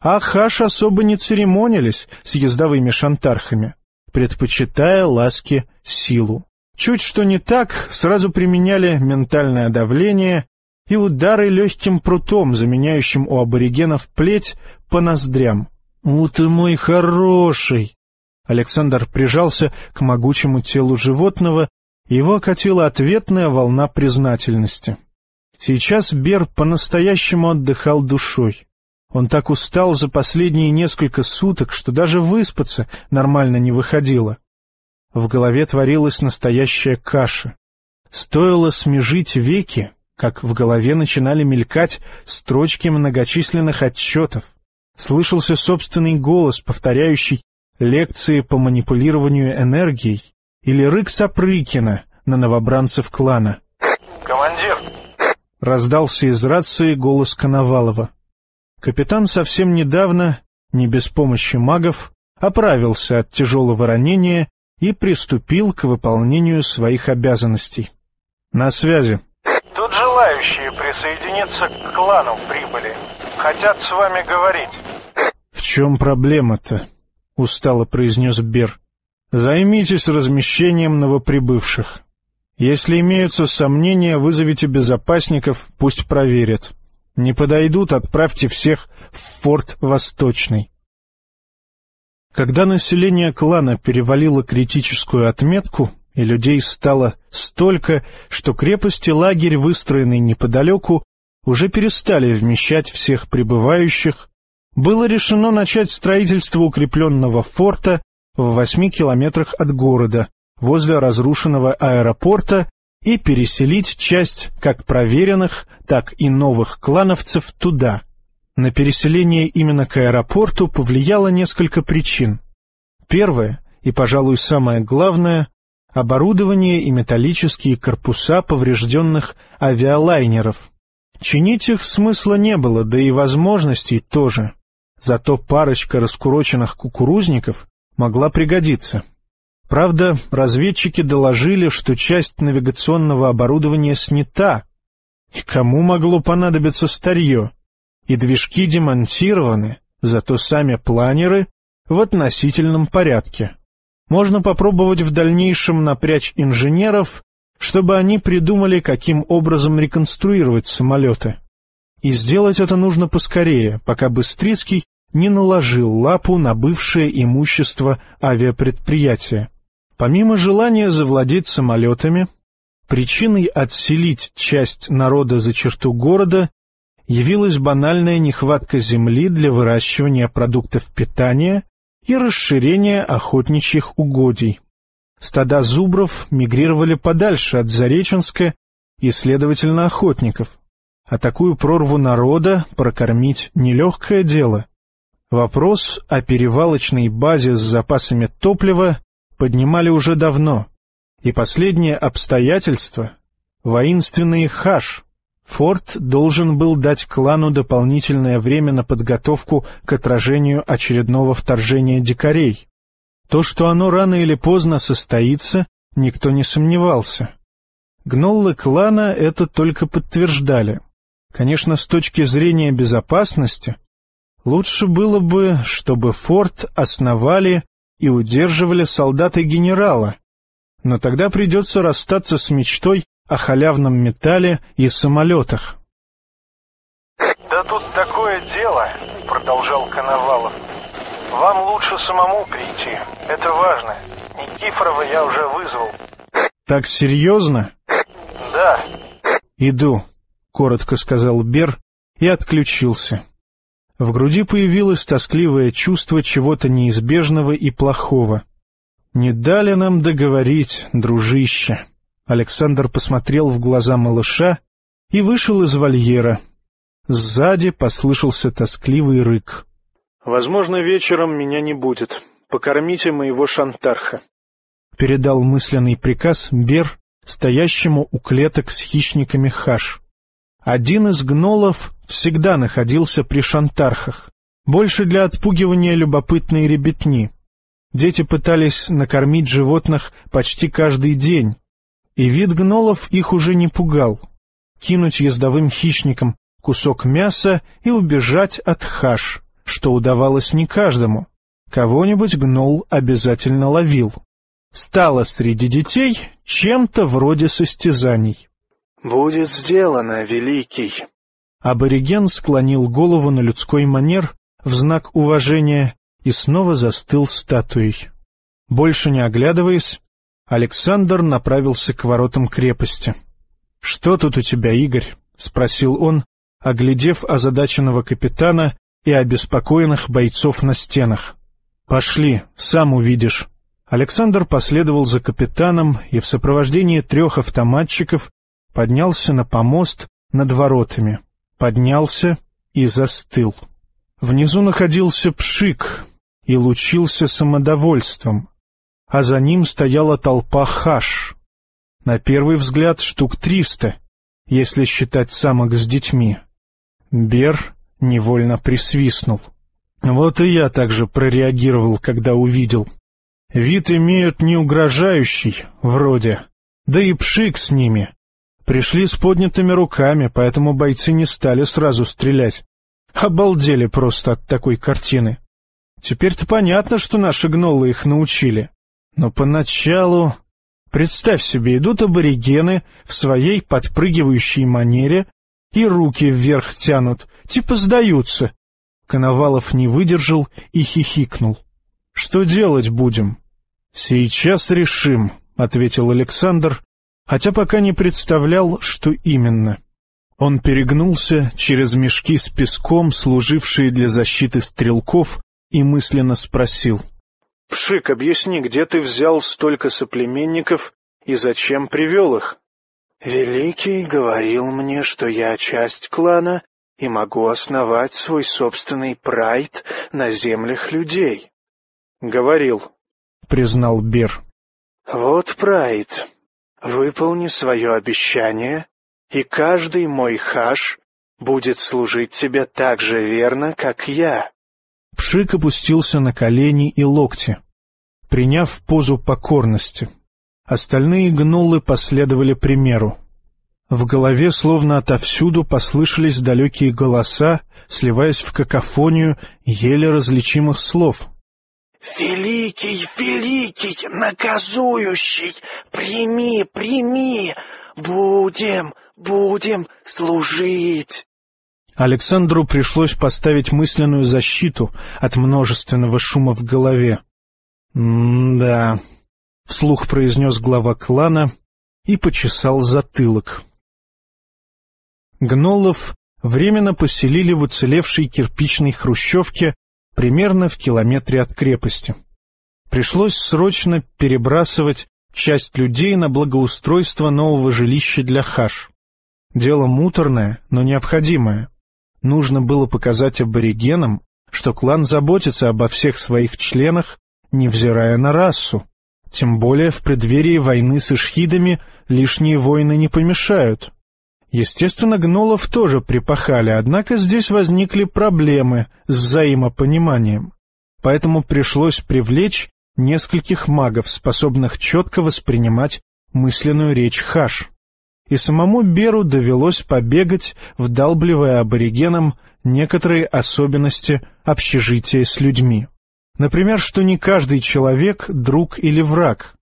А хаш особо не церемонились с ездовыми шантархами, предпочитая ласки силу. Чуть что не так, сразу применяли ментальное давление и удары легким прутом, заменяющим у аборигенов плеть по ноздрям. «У ты мой хороший!» Александр прижался к могучему телу животного, его окатила ответная волна признательности. Сейчас Бер по-настоящему отдыхал душой. Он так устал за последние несколько суток, что даже выспаться нормально не выходило. В голове творилась настоящая каша. Стоило смежить веки, как в голове начинали мелькать строчки многочисленных отчетов. Слышался собственный голос, повторяющий лекции по манипулированию энергией, или рык Сапрыкина на новобранцев клана. «Командир!» — раздался из рации голос Коновалова. Капитан совсем недавно, не без помощи магов, оправился от тяжелого ранения и приступил к выполнению своих обязанностей. «На связи». «Тут желающие присоединиться к клану прибыли. Хотят с вами говорить». «В чем проблема-то?» — устало произнес Бер. «Займитесь размещением новоприбывших. Если имеются сомнения, вызовите безопасников, пусть проверят». Не подойдут, отправьте всех в форт Восточный. Когда население клана перевалило критическую отметку, и людей стало столько, что крепости лагерь, выстроенный неподалеку, уже перестали вмещать всех прибывающих, было решено начать строительство укрепленного форта в восьми километрах от города, возле разрушенного аэропорта и переселить часть как проверенных, так и новых клановцев туда. На переселение именно к аэропорту повлияло несколько причин. Первое, и, пожалуй, самое главное, оборудование и металлические корпуса поврежденных авиалайнеров. Чинить их смысла не было, да и возможностей тоже. Зато парочка раскуроченных кукурузников могла пригодиться. Правда, разведчики доложили, что часть навигационного оборудования снята. И кому могло понадобиться старье? И движки демонтированы, зато сами планеры в относительном порядке. Можно попробовать в дальнейшем напрячь инженеров, чтобы они придумали, каким образом реконструировать самолеты. И сделать это нужно поскорее, пока Быстрицкий не наложил лапу на бывшее имущество авиапредприятия. Помимо желания завладеть самолетами, причиной отселить часть народа за черту города явилась банальная нехватка земли для выращивания продуктов питания и расширения охотничьих угодий. Стада зубров мигрировали подальше от Зареченска и, следовательно, охотников. А такую прорву народа прокормить — нелегкое дело. Вопрос о перевалочной базе с запасами топлива поднимали уже давно, и последнее обстоятельство — воинственный хаш. Форт должен был дать клану дополнительное время на подготовку к отражению очередного вторжения дикарей. То, что оно рано или поздно состоится, никто не сомневался. Гноллы клана это только подтверждали. Конечно, с точки зрения безопасности, лучше было бы, чтобы форт основали и удерживали солдаты генерала, но тогда придется расстаться с мечтой о халявном металле и самолетах. «Да тут такое дело», — продолжал Коновалов. «Вам лучше самому прийти, это важно. Никифорова я уже вызвал». «Так серьезно?» «Да». «Иду», — коротко сказал Бер и отключился. В груди появилось тоскливое чувство чего-то неизбежного и плохого. «Не дали нам договорить, дружище!» Александр посмотрел в глаза малыша и вышел из вольера. Сзади послышался тоскливый рык. «Возможно, вечером меня не будет. Покормите моего шантарха», — передал мысленный приказ Бер, стоящему у клеток с хищниками Хаш. Один из гнолов всегда находился при шантархах, больше для отпугивания любопытной ребятни. Дети пытались накормить животных почти каждый день, и вид гнолов их уже не пугал. Кинуть ездовым хищникам кусок мяса и убежать от хаш, что удавалось не каждому. Кого-нибудь гнол обязательно ловил. Стало среди детей чем-то вроде состязаний. «Будет сделано, Великий!» Абориген склонил голову на людской манер в знак уважения и снова застыл статуей. Больше не оглядываясь, Александр направился к воротам крепости. — Что тут у тебя, Игорь? — спросил он, оглядев озадаченного капитана и обеспокоенных бойцов на стенах. — Пошли, сам увидишь. Александр последовал за капитаном и в сопровождении трех автоматчиков поднялся на помост над воротами, поднялся и застыл. Внизу находился Пшик и лучился самодовольством, а за ним стояла толпа хаш. На первый взгляд штук триста, если считать самок с детьми. Бер невольно присвистнул. Вот и я также прореагировал, когда увидел. Вид имеют не угрожающий, вроде, да и пшик с ними. Пришли с поднятыми руками, поэтому бойцы не стали сразу стрелять. Обалдели просто от такой картины. Теперь-то понятно, что наши гнолы их научили. Но поначалу... Представь себе, идут аборигены в своей подпрыгивающей манере и руки вверх тянут, типа сдаются. Коновалов не выдержал и хихикнул. — Что делать будем? — Сейчас решим, — ответил Александр, хотя пока не представлял, что именно. Он перегнулся через мешки с песком, служившие для защиты стрелков, и мысленно спросил. — Пшик, объясни, где ты взял столько соплеменников и зачем привел их? — Великий говорил мне, что я часть клана и могу основать свой собственный прайд на землях людей. — Говорил, — признал Бер. — Вот прайд. Выполни свое обещание, и каждый мой хаш будет служить тебе так же верно, как я. Пшик опустился на колени и локти, приняв позу покорности. Остальные гнулы последовали примеру. В голове словно отовсюду послышались далекие голоса, сливаясь в какофонию еле различимых слов. «Великий, великий, наказующий, прими, прими, будем, будем служить!» Александру пришлось поставить мысленную защиту от множественного шума в голове. «М-да», — вслух произнес глава клана и почесал затылок. Гнолов временно поселили в уцелевшей кирпичной хрущевке примерно в километре от крепости. Пришлось срочно перебрасывать часть людей на благоустройство нового жилища для хаш. Дело муторное, но необходимое. Нужно было показать аборигенам, что клан заботится обо всех своих членах, невзирая на расу. Тем более в преддверии войны с ишхидами лишние войны не помешают. Естественно, гнолов тоже припахали, однако здесь возникли проблемы с взаимопониманием. Поэтому пришлось привлечь нескольких магов, способных четко воспринимать мысленную речь Хаш и самому Беру довелось побегать, вдалбливая аборигенам некоторые особенности общежития с людьми. Например, что не каждый человек — друг или враг.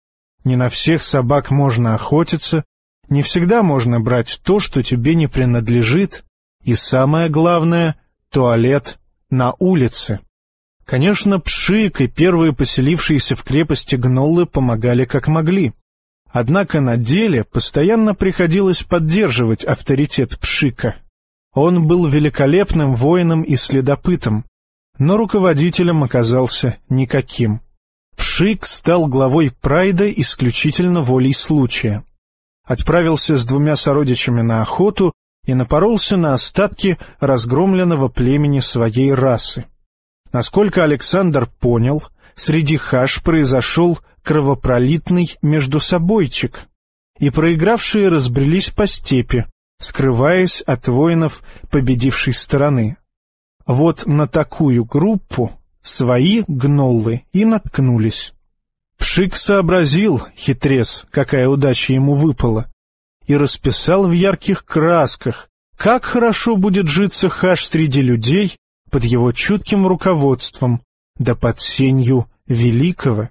Не на всех собак можно охотиться, не всегда можно брать то, что тебе не принадлежит, и самое главное — туалет на улице. Конечно, Пшик и первые поселившиеся в крепости гноллы помогали как могли. Однако на деле постоянно приходилось поддерживать авторитет Пшика. Он был великолепным воином и следопытом, но руководителем оказался никаким. Пшик стал главой Прайда исключительно волей случая. Отправился с двумя сородичами на охоту и напоролся на остатки разгромленного племени своей расы. Насколько Александр понял, среди хаш произошел кровопролитный междусобойчик, и проигравшие разбрелись по степи, скрываясь от воинов победившей стороны. Вот на такую группу свои гноллы и наткнулись. Пшик сообразил, хитрец, какая удача ему выпала, и расписал в ярких красках, как хорошо будет житься хаш среди людей под его чутким руководством, да под сенью великого.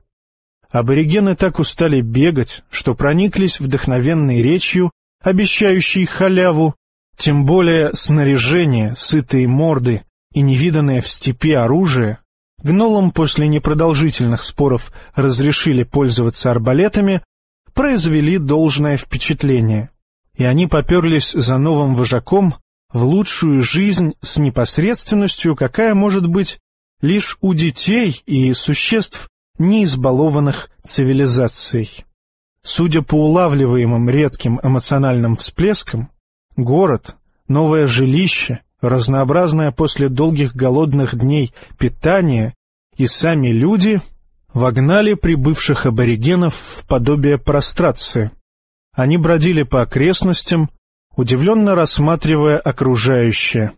Аборигены так устали бегать, что прониклись вдохновенной речью, обещающей халяву, тем более снаряжение, сытые морды и невиданное в степи оружие. Гнолам после непродолжительных споров разрешили пользоваться арбалетами, произвели должное впечатление, и они поперлись за новым вожаком в лучшую жизнь с непосредственностью, какая может быть лишь у детей и существ, не избалованных цивилизацией. Судя по улавливаемым редким эмоциональным всплескам, город, новое жилище, разнообразное после долгих голодных дней питание и сами люди вогнали прибывших аборигенов в подобие прострации. Они бродили по окрестностям, удивленно рассматривая окружающее.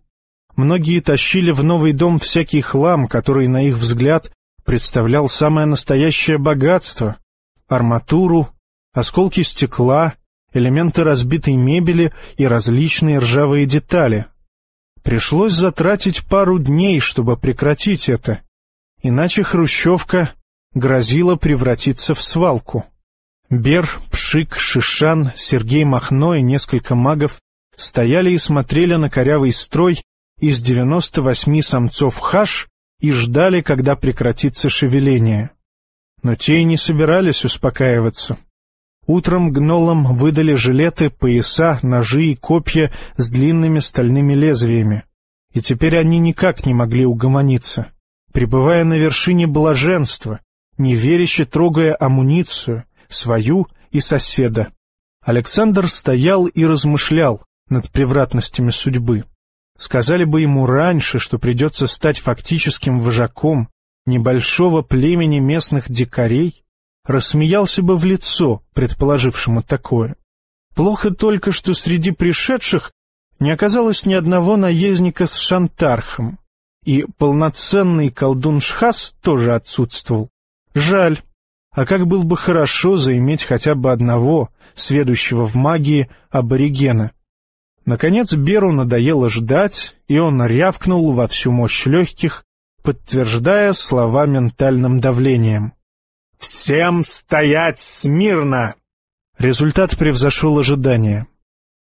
Многие тащили в новый дом всякий хлам, который, на их взгляд, представлял самое настоящее богатство — арматуру, осколки стекла, элементы разбитой мебели и различные ржавые детали. Пришлось затратить пару дней, чтобы прекратить это, иначе хрущевка грозила превратиться в свалку. Бер, Пшик, Шишан, Сергей Махно и несколько магов стояли и смотрели на корявый строй из девяносто восьми самцов хаш и ждали, когда прекратится шевеление. Но те и не собирались успокаиваться. Утром гнолам выдали жилеты, пояса, ножи и копья с длинными стальными лезвиями. И теперь они никак не могли угомониться. Пребывая на вершине блаженства, неверяще трогая амуницию, свою и соседа. Александр стоял и размышлял над превратностями судьбы. Сказали бы ему раньше, что придется стать фактическим вожаком небольшого племени местных дикарей, рассмеялся бы в лицо, предположившему такое. Плохо только, что среди пришедших не оказалось ни одного наездника с шантархом, и полноценный колдун Шхас тоже отсутствовал. Жаль. А как было бы хорошо заиметь хотя бы одного, сведущего в магии, аборигена. Наконец Беру надоело ждать, и он рявкнул во всю мощь легких, подтверждая слова ментальным давлением. «Всем стоять смирно!» Результат превзошел ожидания.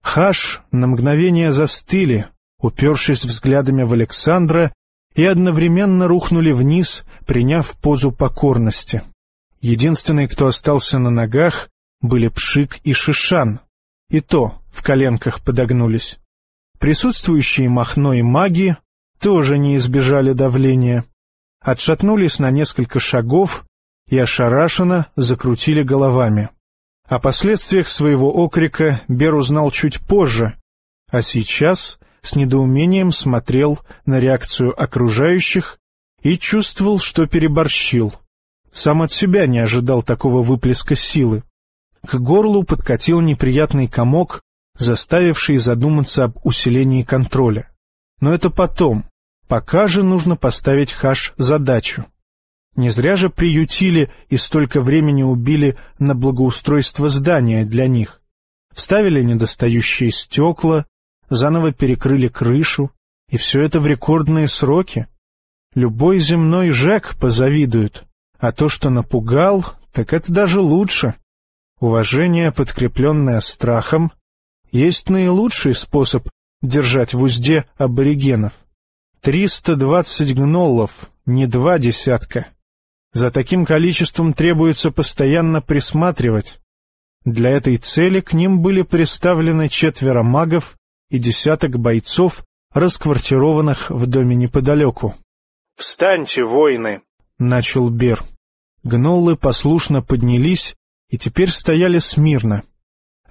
Хаш на мгновение застыли, упершись взглядами в Александра, и одновременно рухнули вниз, приняв позу покорности. Единственные, кто остался на ногах, были Пшик и Шишан, и то в коленках подогнулись. Присутствующие Махно и маги тоже не избежали давления. Отшатнулись на несколько шагов и ошарашенно закрутили головами. О последствиях своего окрика Бер узнал чуть позже, а сейчас с недоумением смотрел на реакцию окружающих и чувствовал, что переборщил. Сам от себя не ожидал такого выплеска силы. К горлу подкатил неприятный комок, заставивший задуматься об усилении контроля. Но это потом. Пока же нужно поставить хаш задачу. Не зря же приютили и столько времени убили на благоустройство здания для них. Вставили недостающие стекла, заново перекрыли крышу, и все это в рекордные сроки. Любой земной Жек позавидует, а то, что напугал, так это даже лучше. Уважение, подкрепленное страхом, есть наилучший способ держать в узде аборигенов. Триста двадцать гноллов, не два десятка. За таким количеством требуется постоянно присматривать. Для этой цели к ним были представлены четверо магов и десяток бойцов, расквартированных в доме неподалеку. — Встаньте, воины! — начал Бер. Гноллы послушно поднялись и теперь стояли смирно.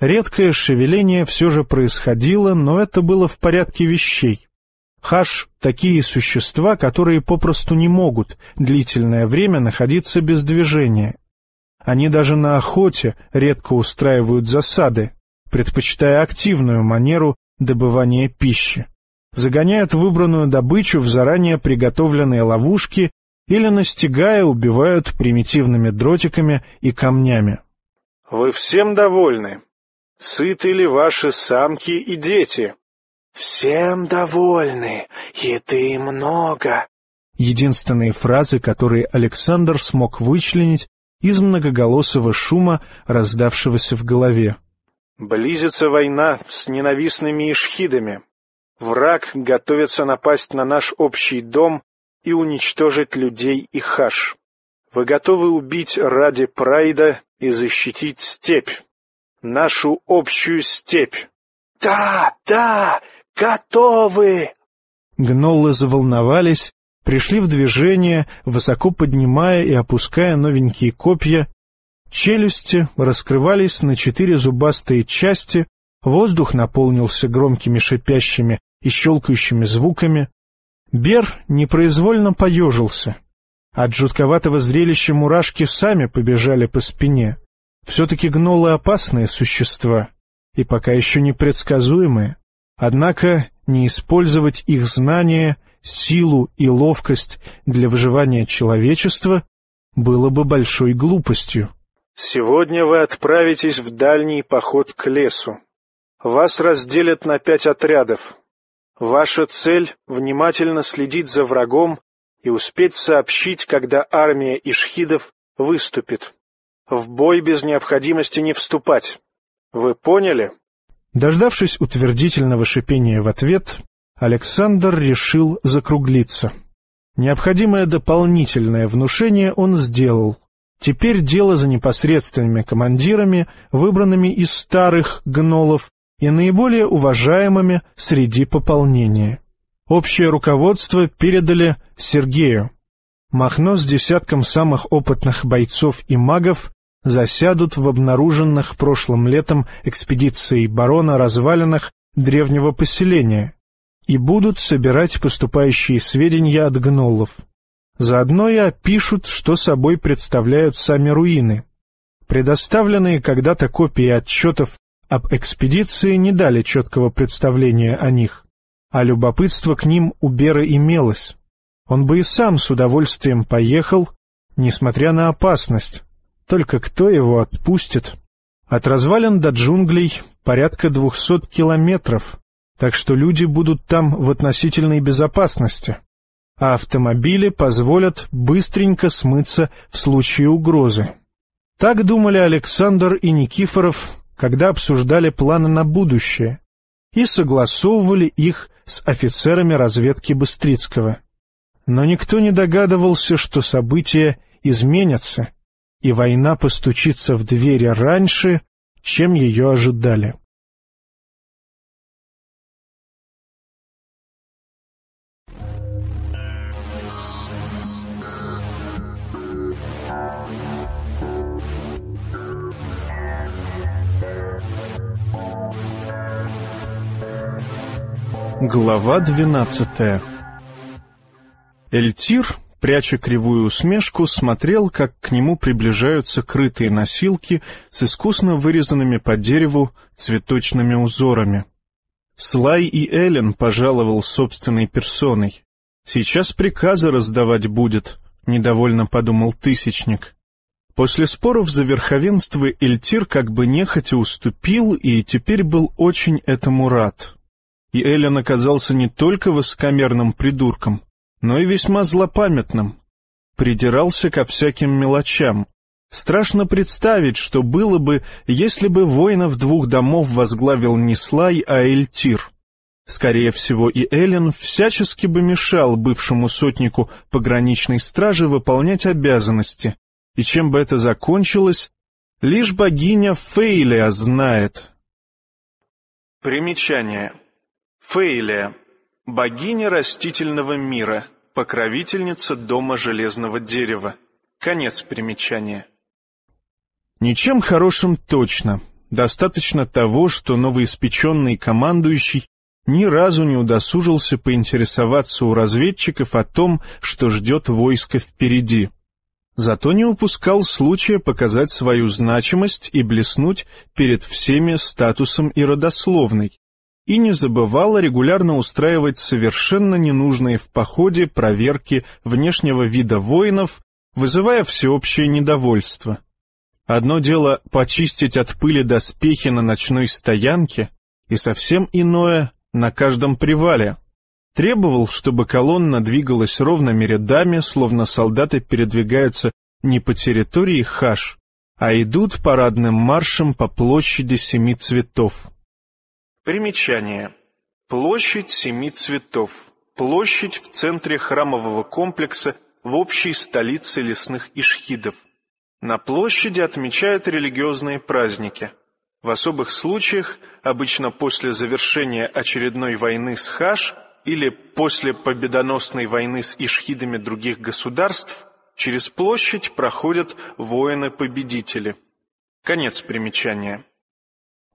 Редкое шевеление все же происходило, но это было в порядке вещей. Хаш — такие существа, которые попросту не могут длительное время находиться без движения. Они даже на охоте редко устраивают засады, предпочитая активную манеру добывания пищи. Загоняют выбранную добычу в заранее приготовленные ловушки или, настигая, убивают примитивными дротиками и камнями. «Вы всем довольны? Сыты ли ваши самки и дети?» «Всем довольны, еды много». Единственные фразы, которые Александр смог вычленить из многоголосого шума, раздавшегося в голове. Близится война с ненавистными ишхидами. Враг готовится напасть на наш общий дом и уничтожить людей и хаш. Вы готовы убить ради прайда и защитить степь, нашу общую степь. Да, да, готовы! Гноллы заволновались, пришли в движение, высоко поднимая и опуская новенькие копья. Челюсти раскрывались на четыре зубастые части, воздух наполнился громкими шипящими и щелкающими звуками. Бер непроизвольно поежился. От жутковатого зрелища мурашки сами побежали по спине. Все-таки гнолы — опасные существа, и пока еще непредсказуемые. Однако не использовать их знания, силу и ловкость для выживания человечества было бы большой глупостью. «Сегодня вы отправитесь в дальний поход к лесу. Вас разделят на пять отрядов. Ваша цель — внимательно следить за врагом и успеть сообщить, когда армия ишхидов выступит. В бой без необходимости не вступать. Вы поняли?» Дождавшись утвердительного шипения в ответ, Александр решил закруглиться. Необходимое дополнительное внушение он сделал. Теперь дело за непосредственными командирами, выбранными из старых гнолов и наиболее уважаемыми среди пополнения. Общее руководство передали Сергею. Махно с десятком самых опытных бойцов и магов засядут в обнаруженных прошлым летом экспедицией барона развалинах древнего поселения и будут собирать поступающие сведения от гнолов. Заодно и опишут, что собой представляют сами руины. Предоставленные когда-то копии отчетов об экспедиции не дали четкого представления о них, а любопытство к ним у Бера имелось. Он бы и сам с удовольствием поехал, несмотря на опасность, только кто его отпустит? От развалин до джунглей порядка двухсот километров, так что люди будут там в относительной безопасности, а автомобили позволят быстренько смыться в случае угрозы. Так думали Александр и Никифоров, когда обсуждали планы на будущее и согласовывали их с офицерами разведки Быстрицкого. Но никто не догадывался, что события изменятся — и война постучится в двери раньше, чем ее ожидали. Глава двенадцатая Эльтир пряча кривую усмешку, смотрел, как к нему приближаются крытые носилки с искусно вырезанными по дереву цветочными узорами. Слай и Эллен пожаловал собственной персоной. «Сейчас приказы раздавать будет», — недовольно подумал Тысячник. После споров за верховенство Эльтир как бы нехотя уступил и теперь был очень этому рад. И Эллен оказался не только высокомерным придурком, но и весьма злопамятным. Придирался ко всяким мелочам. Страшно представить, что было бы, если бы воинов двух домов возглавил не Слай, а Эльтир. Скорее всего, и Эллен всячески бы мешал бывшему сотнику пограничной стражи выполнять обязанности, и чем бы это закончилось, лишь богиня Фейлия знает. Примечание. Фейлия. Богиня растительного мира, покровительница дома железного дерева. Конец примечания. Ничем хорошим точно. Достаточно того, что новоиспеченный командующий ни разу не удосужился поинтересоваться у разведчиков о том, что ждет войско впереди. Зато не упускал случая показать свою значимость и блеснуть перед всеми статусом и родословной, и не забывала регулярно устраивать совершенно ненужные в походе проверки внешнего вида воинов, вызывая всеобщее недовольство. Одно дело почистить от пыли доспехи на ночной стоянке, и совсем иное — на каждом привале. Требовал, чтобы колонна двигалась ровными рядами, словно солдаты передвигаются не по территории хаш, а идут парадным маршем по площади семи цветов. Примечание. Площадь семи цветов. площадь в центре храмового комплекса в общей столице лесных ишхидов. На площади отмечают религиозные праздники. В особых случаях, обычно после завершения очередной войны с Хаш или после победоносной войны с ишхидами других государств, через площадь проходят воины-победители. Конец примечания.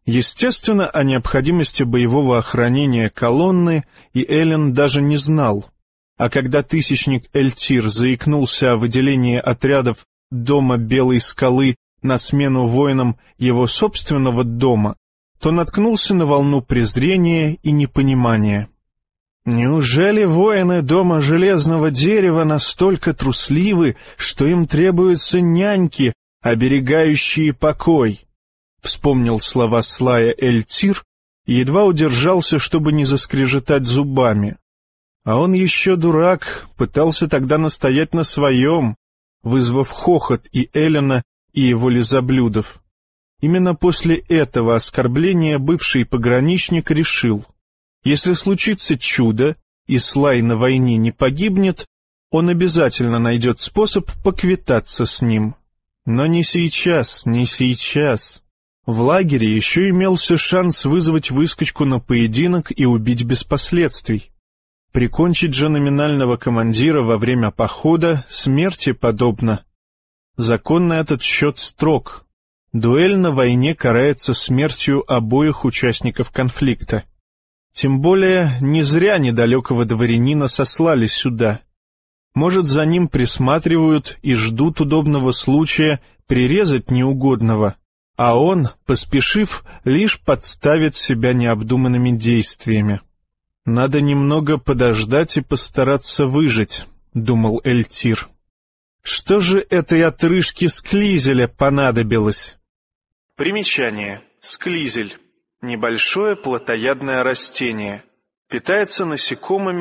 Естественно, о необходимости боевого охранения колонны и Эллен даже не знал. А когда тысячник Эльтир заикнулся о выделении отрядов дома Белой скалы на смену воинам его собственного дома, то наткнулся на волну презрения и непонимания. Неужели воины дома Железного Дерева настолько трусливы, что им требуются няньки, оберегающие покой? Вспомнил слова Слая Эльтир и едва удержался, чтобы не заскрежетать зубами. А он еще дурак, пытался тогда настоять на своем, вызвав хохот и Эллена, и его лизоблюдов. Именно после этого оскорбления бывший пограничник решил, если случится чудо, и Слай на войне не погибнет, он обязательно найдет способ поквитаться с ним. Но не сейчас, не сейчас. В лагере еще имелся шанс вызвать выскочку на поединок и убить без последствий. Прикончить же номинального командира во время похода смерти подобно. Закон на этот счет строг. Дуэль на войне карается смертью обоих участников конфликта. Тем более не зря недалекого дворянина сослали сюда. Может, за ним присматривают и ждут удобного случая прирезать неугодного а он, поспешив, лишь подставит себя необдуманными действиями. «Надо немного подождать и постараться выжить», — думал Эльтир. «Что же этой отрыжке склизеля понадобилось?» Примечание. Склизель. Небольшое плотоядное растение. Питается насекомыми